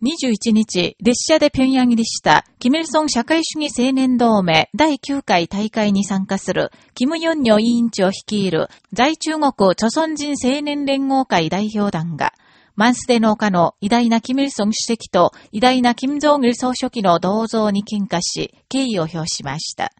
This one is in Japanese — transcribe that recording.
21日、列車で平壌入りした、キミルソン社会主義青年同盟第9回大会に参加する、キム・ヨンニョ委員長率いる、在中国著鮮人青年連合会代表団が、マンスデ農家の偉大なキミルソン主席と偉大なキム・ジョンル総書記の銅像に喧嘩し、敬意を表しました。